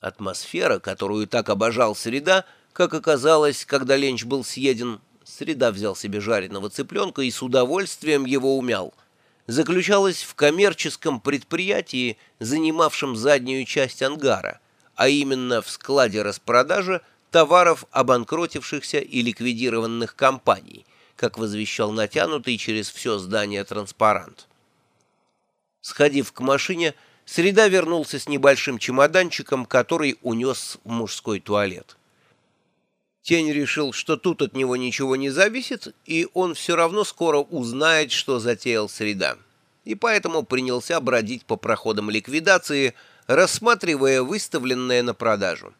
Атмосфера, которую так обожал Среда, как оказалось, когда ленч был съеден, Среда взял себе жареного цыпленка и с удовольствием его умял, заключалась в коммерческом предприятии, занимавшем заднюю часть ангара, а именно в складе распродажи товаров обанкротившихся и ликвидированных компаний, как возвещал натянутый через все здание транспарант. Сходив к машине, Среда вернулся с небольшим чемоданчиком, который унес в мужской туалет. Тень решил, что тут от него ничего не зависит, и он все равно скоро узнает, что затеял Среда. И поэтому принялся бродить по проходам ликвидации, рассматривая выставленное на продажу.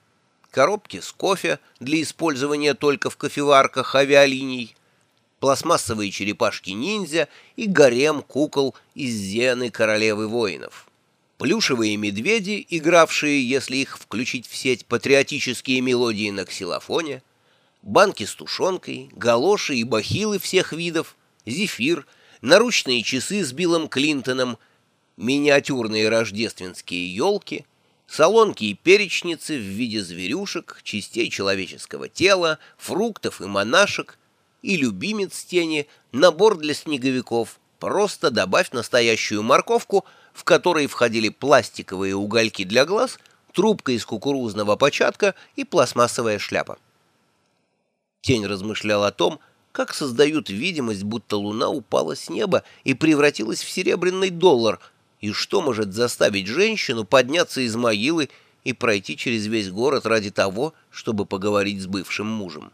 Коробки с кофе для использования только в кофеварках авиалиний, пластмассовые черепашки-ниндзя и гарем кукол из зены королевы воинов плюшевые медведи, игравшие, если их включить в сеть, патриотические мелодии на ксилофоне, банки с тушенкой, галоши и бахилы всех видов, зефир, наручные часы с Биллом Клинтоном, миниатюрные рождественские елки, солонки и перечницы в виде зверюшек, частей человеческого тела, фруктов и монашек, и любимец тени, набор для снеговиков, просто добавь настоящую морковку — в который входили пластиковые угольки для глаз, трубка из кукурузного початка и пластмассовая шляпа. Тень размышлял о том, как создают видимость, будто луна упала с неба и превратилась в серебряный доллар, и что может заставить женщину подняться из могилы и пройти через весь город ради того, чтобы поговорить с бывшим мужем.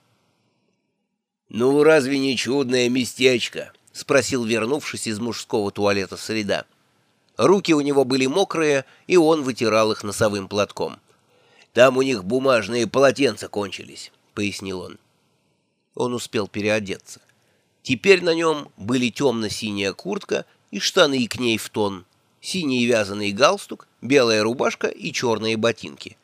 «Ну, разве не чудное местечко?» — спросил, вернувшись из мужского туалета среда. Руки у него были мокрые, и он вытирал их носовым платком. «Там у них бумажные полотенца кончились», — пояснил он. Он успел переодеться. Теперь на нем были темно-синяя куртка и штаны к ней в тон, синий вязаный галстук, белая рубашка и черные ботинки.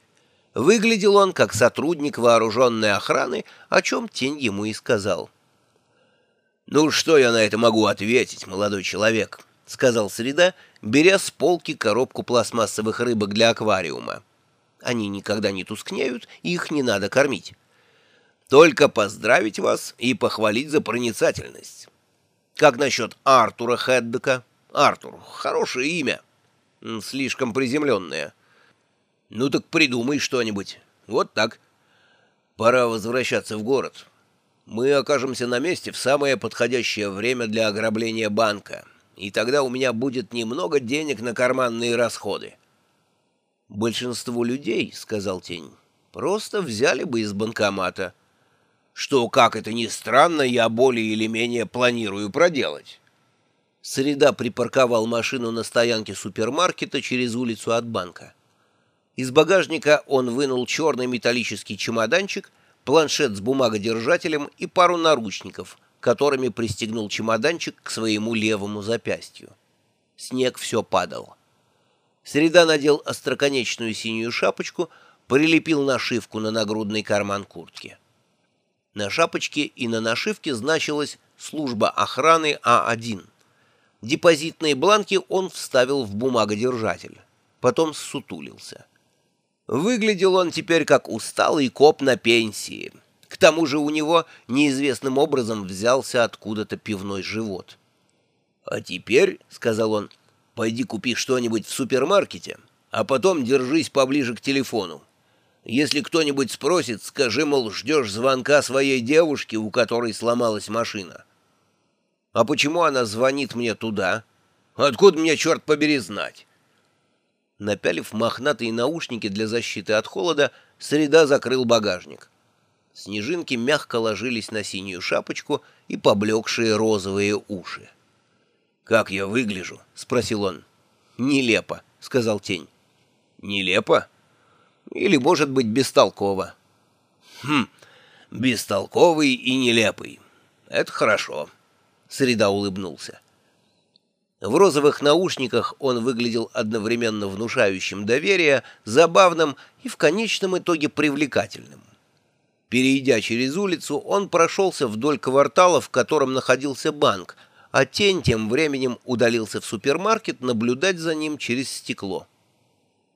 Выглядел он как сотрудник вооруженной охраны, о чем тень ему и сказал. «Ну, что я на это могу ответить, молодой человек?» — сказал Среда, беря с полки коробку пластмассовых рыбок для аквариума. Они никогда не тускнеют, их не надо кормить. Только поздравить вас и похвалить за проницательность. Как насчет Артура Хеддека? Артур, хорошее имя. Слишком приземленное. Ну так придумай что-нибудь. Вот так. Пора возвращаться в город. Мы окажемся на месте в самое подходящее время для ограбления банка и тогда у меня будет немного денег на карманные расходы. «Большинство людей, — сказал Тень, — просто взяли бы из банкомата. Что, как это ни странно, я более или менее планирую проделать». Среда припарковал машину на стоянке супермаркета через улицу от банка. Из багажника он вынул черный металлический чемоданчик, планшет с бумагодержателем и пару наручников — которыми пристегнул чемоданчик к своему левому запястью. Снег все падал. Среда надел остроконечную синюю шапочку, прилепил нашивку на нагрудный карман куртки. На шапочке и на нашивке значилась «Служба охраны А1». Депозитные бланки он вставил в бумагодержатель. Потом сутулился. Выглядел он теперь как усталый коп на пенсии — к тому же у него неизвестным образом взялся откуда-то пивной живот. «А теперь, — сказал он, — пойди купи что-нибудь в супермаркете, а потом держись поближе к телефону. Если кто-нибудь спросит, скажи, мол, ждешь звонка своей девушки, у которой сломалась машина». «А почему она звонит мне туда? Откуда мне, черт побери, знать?» Напялив мохнатые наушники для защиты от холода, Среда закрыл багажник. Снежинки мягко ложились на синюю шапочку и поблекшие розовые уши. «Как я выгляжу?» — спросил он. «Нелепо», — сказал тень. «Нелепо? Или, может быть, бестолково?» «Хм, бестолковый и нелепый. Это хорошо», — Среда улыбнулся. В розовых наушниках он выглядел одновременно внушающим доверие, забавным и в конечном итоге привлекательным. Перейдя через улицу, он прошелся вдоль квартала, в котором находился банк, а тень тем временем удалился в супермаркет наблюдать за ним через стекло.